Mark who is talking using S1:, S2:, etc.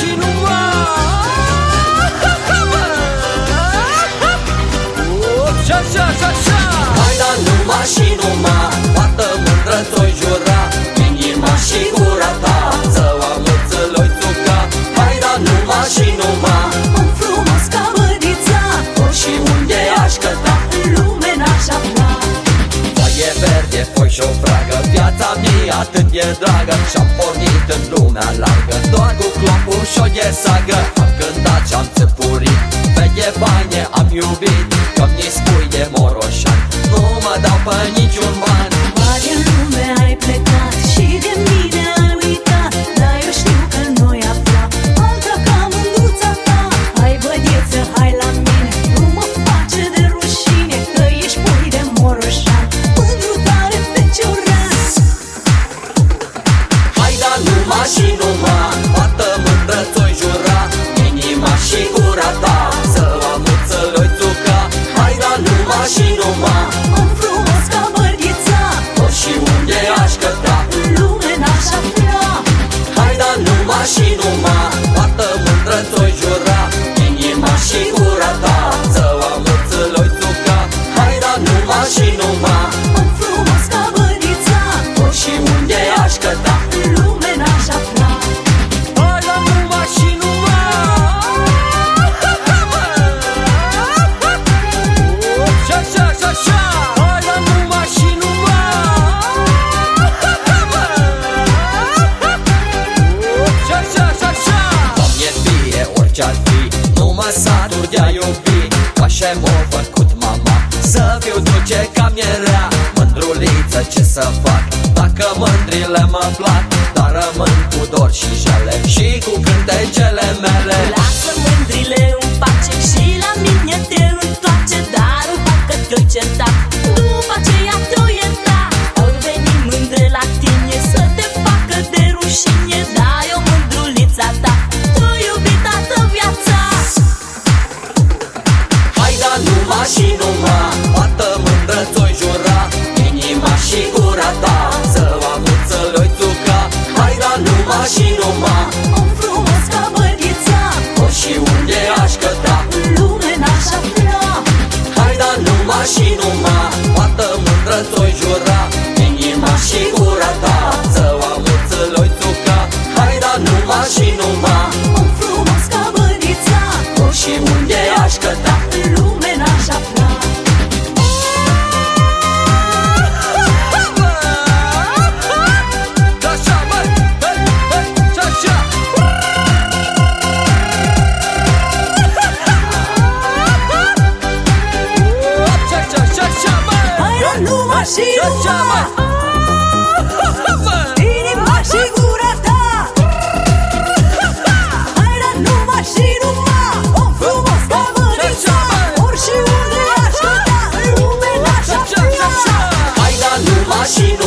S1: și nu mă. Oh, așa, așa, așa, așa. Hai da ta Să o amăță lui țuca Hai da numai
S2: frumos ca mărița.
S1: Unde aș căta
S2: În lume n-aș
S1: verde, foi și o fragă Viața mea atât e dragă. Și-am pornit în lumea la clopul și o ghesagă Am cântat și-am țăpurit Veche bane am iubit Că-mi spui de moroșan. Nu mă dau pe
S2: Nu mă satur de-a iubi Așa m-a făcut mama Să fiu duce ca mierea Mândruliță ce să fac? Dacă mândrile mă plac Dar rămân cu dor și jale. Și cu
S1: cântecele mele inima și numai. Toată mândră ți-o-i jura Inima și gura ta. Să o amuță lui tuca Hai da numai și numai.
S2: Om frumos ca băghița Ori
S1: și unde aș căta?
S2: Lume n-aș
S1: Hai da numai și numai. Toată mândră ți Mashiwa Ini mashigurata Hayran nu mashiruma
S2: On frumos pămânița Ori
S1: și unde aș căta
S2: În lume n-aș afla
S1: Hayran nu mashiruma